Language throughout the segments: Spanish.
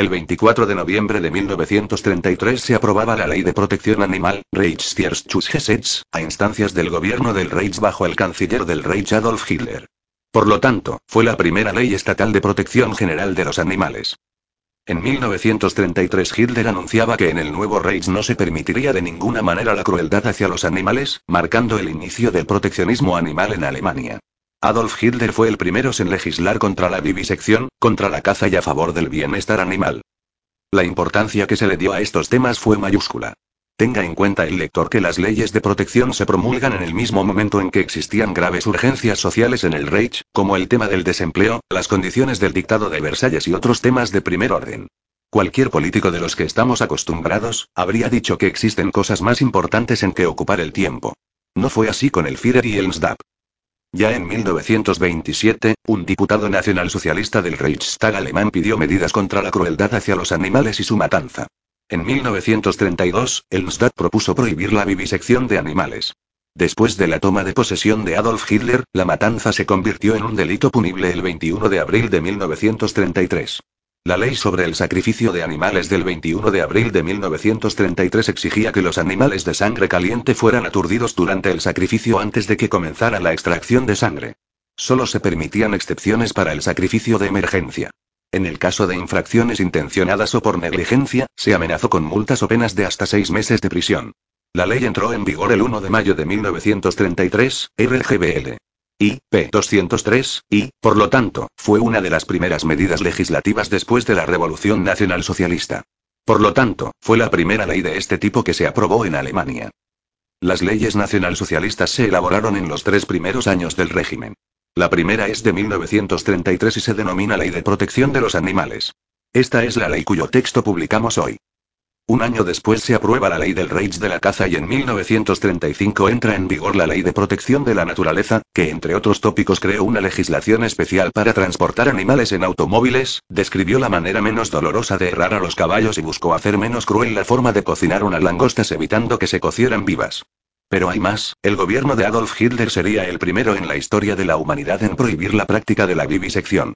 El 24 de noviembre de 1933 se aprobaba la Ley de Protección Animal, Reichstierschutzgesetz, a instancias del gobierno del Reich bajo el canciller del Reich Adolf Hitler. Por lo tanto, fue la primera ley estatal de protección general de los animales. En 1933 Hitler anunciaba que en el nuevo Reich no se permitiría de ninguna manera la crueldad hacia los animales, marcando el inicio del proteccionismo animal en Alemania. Adolf Hitler fue el primero en legislar contra la vivisección, contra la caza y a favor del bienestar animal. La importancia que se le dio a estos temas fue mayúscula. Tenga en cuenta el lector que las leyes de protección se promulgan en el mismo momento en que existían graves urgencias sociales en el Reich, como el tema del desempleo, las condiciones del dictado de Versalles y otros temas de primer orden. Cualquier político de los que estamos acostumbrados, habría dicho que existen cosas más importantes en que ocupar el tiempo. No fue así con el Führer y el NSDAP. Ya en 1927, un diputado nacionalsocialista del Reichstag alemán pidió medidas contra la crueldad hacia los animales y su matanza. En 1932, el NSDAP propuso prohibir la vivisección de animales. Después de la toma de posesión de Adolf Hitler, la matanza se convirtió en un delito punible el 21 de abril de 1933. La ley sobre el sacrificio de animales del 21 de abril de 1933 exigía que los animales de sangre caliente fueran aturdidos durante el sacrificio antes de que comenzara la extracción de sangre. Solo se permitían excepciones para el sacrificio de emergencia. En el caso de infracciones intencionadas o por negligencia, se amenazó con multas o penas de hasta seis meses de prisión. La ley entró en vigor el 1 de mayo de 1933, RGBL. IP 203, y, por lo tanto, fue una de las primeras medidas legislativas después de la Revolución Nacional Socialista. Por lo tanto, fue la primera ley de este tipo que se aprobó en Alemania. Las leyes nacionalsocialistas se elaboraron en los tres primeros años del régimen. La primera es de 1933 y se denomina Ley de Protección de los Animales. Esta es la ley cuyo texto publicamos hoy. Un año después se aprueba la ley del Reich de la caza y en 1935 entra en vigor la ley de protección de la naturaleza, que entre otros tópicos creó una legislación especial para transportar animales en automóviles, describió la manera menos dolorosa de herrar a los caballos y buscó hacer menos cruel la forma de cocinar unas langostas evitando que se cocieran vivas. Pero hay más, el gobierno de Adolf Hitler sería el primero en la historia de la humanidad en prohibir la práctica de la vivisección.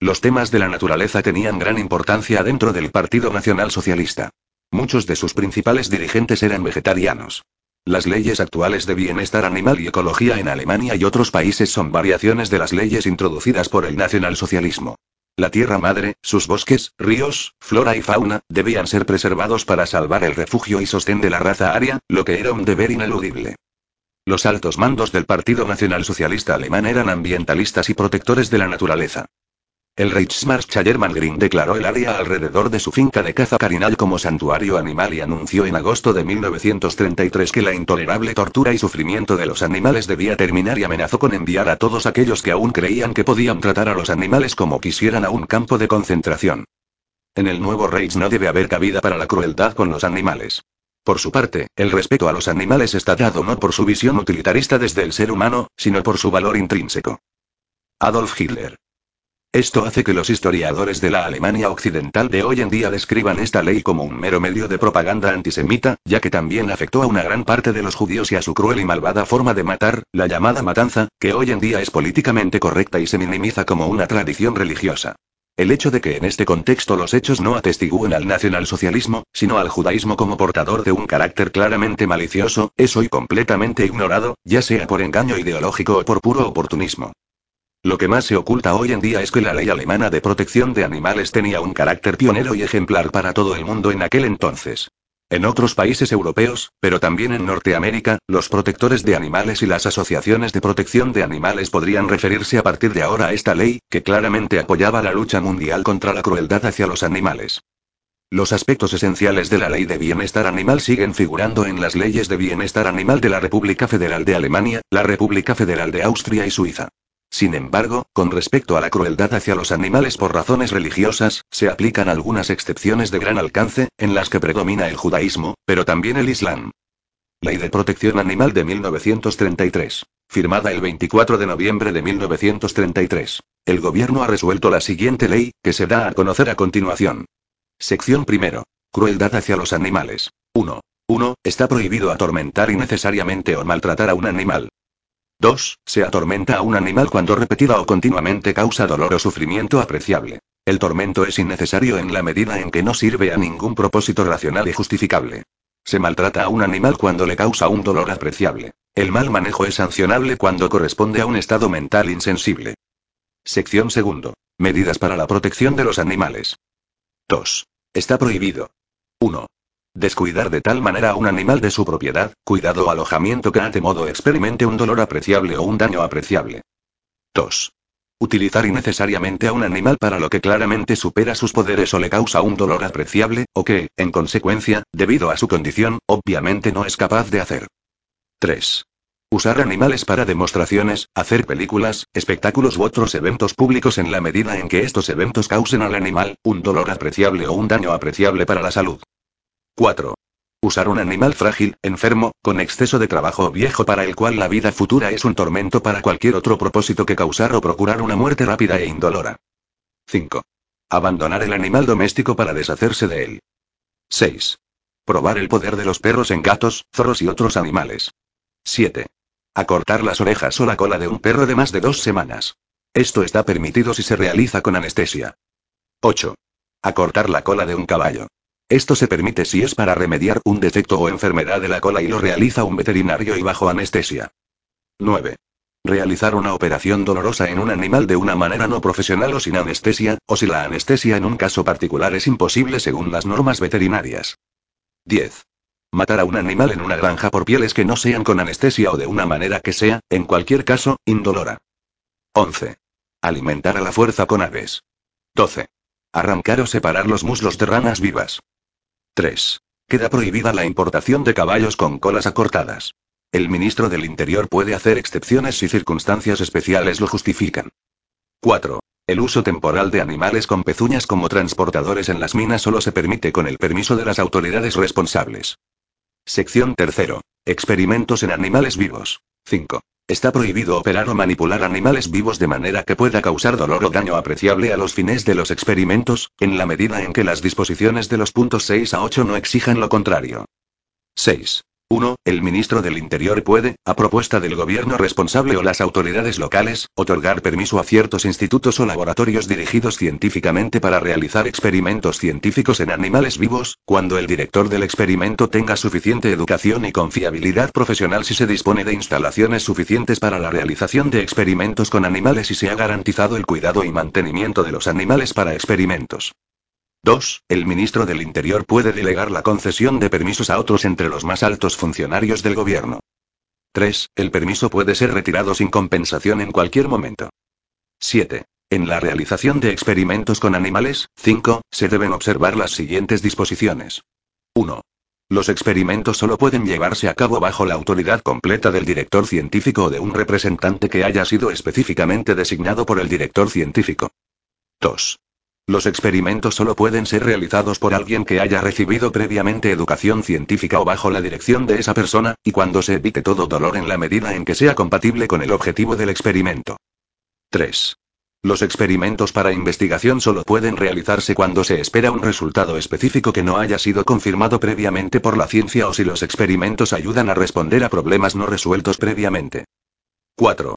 Los temas de la naturaleza tenían gran importancia dentro del Partido Nacional Socialista. Muchos de sus principales dirigentes eran vegetarianos. Las leyes actuales de bienestar animal y ecología en Alemania y otros países son variaciones de las leyes introducidas por el nacionalsocialismo. La tierra madre, sus bosques, ríos, flora y fauna, debían ser preservados para salvar el refugio y sostén de la raza aria, lo que era un deber ineludible. Los altos mandos del Partido Nacionalsocialista Alemán eran ambientalistas y protectores de la naturaleza. El Reichsmarschall Green declaró el área alrededor de su finca de caza Carinal como santuario animal y anunció en agosto de 1933 que la intolerable tortura y sufrimiento de los animales debía terminar y amenazó con enviar a todos aquellos que aún creían que podían tratar a los animales como quisieran a un campo de concentración. En el nuevo Reich no debe haber cabida para la crueldad con los animales. Por su parte, el respeto a los animales está dado no por su visión utilitarista desde el ser humano, sino por su valor intrínseco. Adolf Hitler esto hace que los historiadores de la Alemania occidental de hoy en día describan esta ley como un mero medio de propaganda antisemita, ya que también afectó a una gran parte de los judíos y a su cruel y malvada forma de matar, la llamada matanza, que hoy en día es políticamente correcta y se minimiza como una tradición religiosa. El hecho de que en este contexto los hechos no atestigúen al nacionalsocialismo, sino al judaísmo como portador de un carácter claramente malicioso, es hoy completamente ignorado, ya sea por engaño ideológico o por puro oportunismo. Lo que más se oculta hoy en día es que la ley alemana de protección de animales tenía un carácter pionero y ejemplar para todo el mundo en aquel entonces. En otros países europeos, pero también en Norteamérica, los protectores de animales y las asociaciones de protección de animales podrían referirse a partir de ahora a esta ley, que claramente apoyaba la lucha mundial contra la crueldad hacia los animales. Los aspectos esenciales de la Ley de Bienestar Animal siguen figurando en las leyes de bienestar animal de la República Federal de Alemania, la República Federal de Austria y Suiza. Sin embargo, con respecto a la crueldad hacia los animales por razones religiosas, se aplican algunas excepciones de gran alcance, en las que predomina el judaísmo, pero también el islam. Ley de Protección Animal de 1933. Firmada el 24 de noviembre de 1933. El gobierno ha resuelto la siguiente ley, que se da a conocer a continuación. Sección primero. Crueldad hacia los animales. 1. 1. Está prohibido atormentar innecesariamente o maltratar a un animal. 2. Se atormenta a un animal cuando repetida o continuamente causa dolor o sufrimiento apreciable. El tormento es innecesario en la medida en que no sirve a ningún propósito racional y justificable. Se maltrata a un animal cuando le causa un dolor apreciable. El mal manejo es sancionable cuando corresponde a un estado mental insensible. Sección segundo. Medidas para la protección de los animales. 2. Está prohibido. 1. Descuidar de tal manera a un animal de su propiedad, cuidado o alojamiento que ante modo experimente un dolor apreciable o un daño apreciable. 2. Utilizar innecesariamente a un animal para lo que claramente supera sus poderes o le causa un dolor apreciable, o que, en consecuencia, debido a su condición, obviamente no es capaz de hacer. 3. Usar animales para demostraciones, hacer películas, espectáculos u otros eventos públicos en la medida en que estos eventos causen al animal un dolor apreciable o un daño apreciable para la salud. 4. Usar un animal frágil, enfermo, con exceso de trabajo o viejo para el cual la vida futura es un tormento para cualquier otro propósito que causar o procurar una muerte rápida e indolora. 5. Abandonar el animal doméstico para deshacerse de él. 6. Probar el poder de los perros en gatos, zorros y otros animales. 7. Acortar las orejas o la cola de un perro de más de dos semanas. Esto está permitido si se realiza con anestesia. 8. Acortar la cola de un caballo. Esto se permite si es para remediar un defecto o enfermedad de la cola y lo realiza un veterinario y bajo anestesia. 9. Realizar una operación dolorosa en un animal de una manera no profesional o sin anestesia, o si la anestesia en un caso particular es imposible según las normas veterinarias. 10. Matar a un animal en una granja por pieles que no sean con anestesia o de una manera que sea, en cualquier caso, indolora. 11. Alimentar a la fuerza con aves. 12. Arrancar o separar los muslos de ranas vivas. 3. Queda prohibida la importación de caballos con colas acortadas. El ministro del Interior puede hacer excepciones si circunstancias especiales lo justifican. 4. El uso temporal de animales con pezuñas como transportadores en las minas solo se permite con el permiso de las autoridades responsables. Sección 3. Experimentos en animales vivos. 5. Está prohibido operar o manipular animales vivos de manera que pueda causar dolor o daño apreciable a los fines de los experimentos, en la medida en que las disposiciones de los puntos 6 a 8 no exijan lo contrario. 6. 1. El ministro del Interior puede, a propuesta del gobierno responsable o las autoridades locales, otorgar permiso a ciertos institutos o laboratorios dirigidos científicamente para realizar experimentos científicos en animales vivos, cuando el director del experimento tenga suficiente educación y confiabilidad profesional si se dispone de instalaciones suficientes para la realización de experimentos con animales y se ha garantizado el cuidado y mantenimiento de los animales para experimentos. 2. El ministro del Interior puede delegar la concesión de permisos a otros entre los más altos funcionarios del gobierno. 3. El permiso puede ser retirado sin compensación en cualquier momento. 7. En la realización de experimentos con animales, 5, se deben observar las siguientes disposiciones. 1. Los experimentos solo pueden llevarse a cabo bajo la autoridad completa del director científico o de un representante que haya sido específicamente designado por el director científico. 2. Los experimentos solo pueden ser realizados por alguien que haya recibido previamente educación científica o bajo la dirección de esa persona, y cuando se evite todo dolor en la medida en que sea compatible con el objetivo del experimento. 3. Los experimentos para investigación solo pueden realizarse cuando se espera un resultado específico que no haya sido confirmado previamente por la ciencia o si los experimentos ayudan a responder a problemas no resueltos previamente. 4.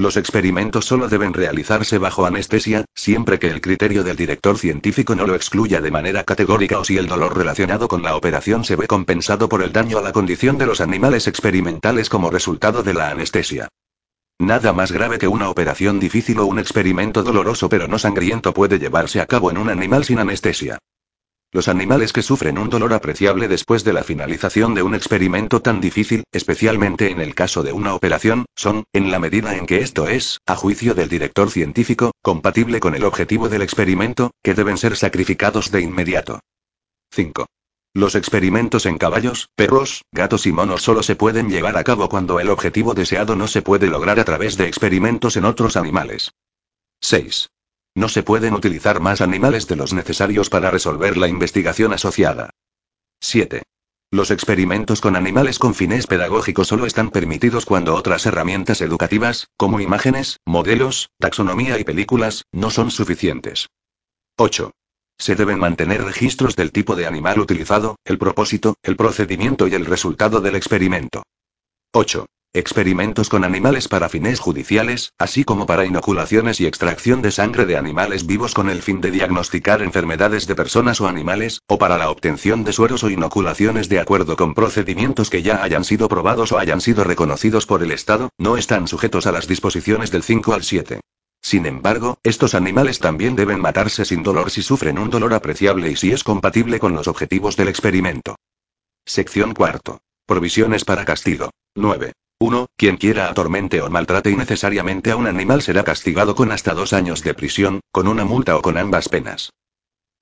Los experimentos solo deben realizarse bajo anestesia, siempre que el criterio del director científico no lo excluya de manera categórica o si el dolor relacionado con la operación se ve compensado por el daño a la condición de los animales experimentales como resultado de la anestesia. Nada más grave que una operación difícil o un experimento doloroso pero no sangriento puede llevarse a cabo en un animal sin anestesia. Los animales que sufren un dolor apreciable después de la finalización de un experimento tan difícil, especialmente en el caso de una operación, son, en la medida en que esto es, a juicio del director científico, compatible con el objetivo del experimento, que deben ser sacrificados de inmediato. 5. Los experimentos en caballos, perros, gatos y monos solo se pueden llevar a cabo cuando el objetivo deseado no se puede lograr a través de experimentos en otros animales. 6. No se pueden utilizar más animales de los necesarios para resolver la investigación asociada. 7. Los experimentos con animales con fines pedagógicos solo están permitidos cuando otras herramientas educativas, como imágenes, modelos, taxonomía y películas, no son suficientes. 8. Se deben mantener registros del tipo de animal utilizado, el propósito, el procedimiento y el resultado del experimento. 8. Experimentos con animales para fines judiciales, así como para inoculaciones y extracción de sangre de animales vivos con el fin de diagnosticar enfermedades de personas o animales, o para la obtención de sueros o inoculaciones de acuerdo con procedimientos que ya hayan sido probados o hayan sido reconocidos por el Estado, no están sujetos a las disposiciones del 5 al 7. Sin embargo, estos animales también deben matarse sin dolor si sufren un dolor apreciable y si es compatible con los objetivos del experimento. Sección cuarto. Provisiones para castigo. 9. 1. Quien quiera atormente o maltrate innecesariamente a un animal será castigado con hasta dos años de prisión, con una multa o con ambas penas.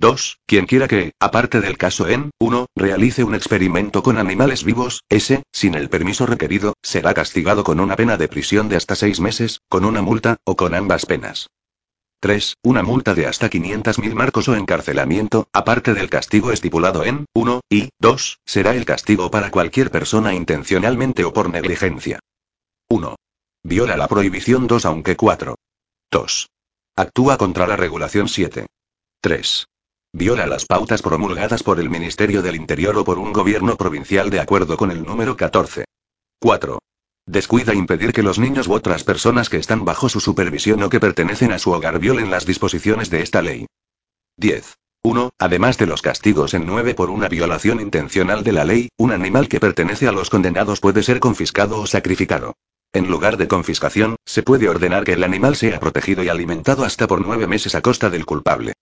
2. Quien quiera que, aparte del caso en 1, realice un experimento con animales vivos, ese, sin el permiso requerido, será castigado con una pena de prisión de hasta seis meses, con una multa, o con ambas penas. 3. Una multa de hasta 500.000 marcos o encarcelamiento, aparte del castigo estipulado en 1, y 2, será el castigo para cualquier persona intencionalmente o por negligencia. 1. Viola la prohibición 2 aunque 4. 2. Actúa contra la regulación 7. 3. Viola las pautas promulgadas por el Ministerio del Interior o por un gobierno provincial de acuerdo con el número 14. 4. Descuida impedir que los niños u otras personas que están bajo su supervisión o que pertenecen a su hogar violen las disposiciones de esta ley. 10. 1. Además de los castigos en 9 por una violación intencional de la ley, un animal que pertenece a los condenados puede ser confiscado o sacrificado. En lugar de confiscación, se puede ordenar que el animal sea protegido y alimentado hasta por nueve meses a costa del culpable.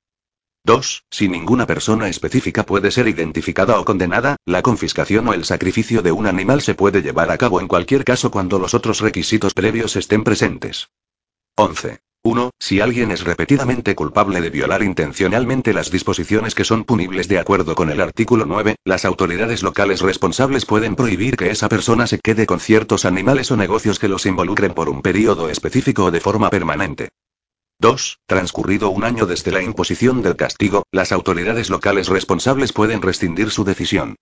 2. Si ninguna persona específica puede ser identificada o condenada, la confiscación o el sacrificio de un animal se puede llevar a cabo en cualquier caso cuando los otros requisitos previos estén presentes. 11. 1. Si alguien es repetidamente culpable de violar intencionalmente las disposiciones que son punibles de acuerdo con el artículo 9, las autoridades locales responsables pueden prohibir que esa persona se quede con ciertos animales o negocios que los involucren por un periodo específico o de forma permanente. 2. Transcurrido un año desde la imposición del castigo, las autoridades locales responsables pueden rescindir su decisión.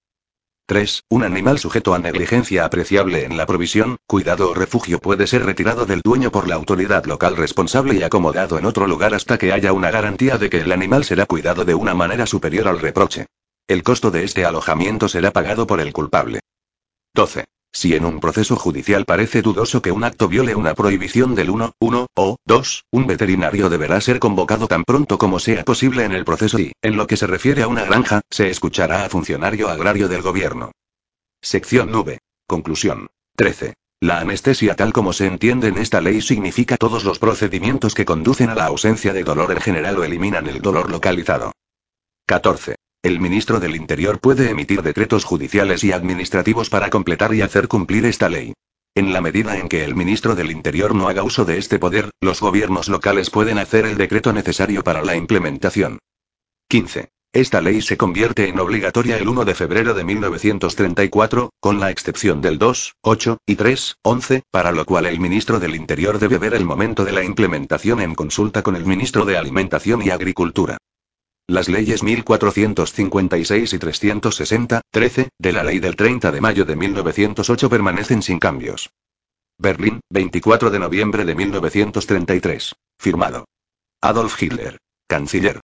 3. Un animal sujeto a negligencia apreciable en la provisión, cuidado o refugio puede ser retirado del dueño por la autoridad local responsable y acomodado en otro lugar hasta que haya una garantía de que el animal será cuidado de una manera superior al reproche. El costo de este alojamiento será pagado por el culpable. 12. Si en un proceso judicial parece dudoso que un acto viole una prohibición del 1, 1, o 2, un veterinario deberá ser convocado tan pronto como sea posible en el proceso y, en lo que se refiere a una granja, se escuchará a funcionario agrario del gobierno. Sección 9. Conclusión. 13. La anestesia tal como se entiende en esta ley significa todos los procedimientos que conducen a la ausencia de dolor en general o eliminan el dolor localizado. 14. El ministro del Interior puede emitir decretos judiciales y administrativos para completar y hacer cumplir esta ley. En la medida en que el ministro del Interior no haga uso de este poder, los gobiernos locales pueden hacer el decreto necesario para la implementación. 15. Esta ley se convierte en obligatoria el 1 de febrero de 1934, con la excepción del 2, 8 y 3, 11, para lo cual el ministro del Interior debe ver el momento de la implementación en consulta con el ministro de Alimentación y Agricultura. Las leyes 1456 y 360, 13, de la ley del 30 de mayo de 1908 permanecen sin cambios. Berlín, 24 de noviembre de 1933. Firmado. Adolf Hitler. Canciller.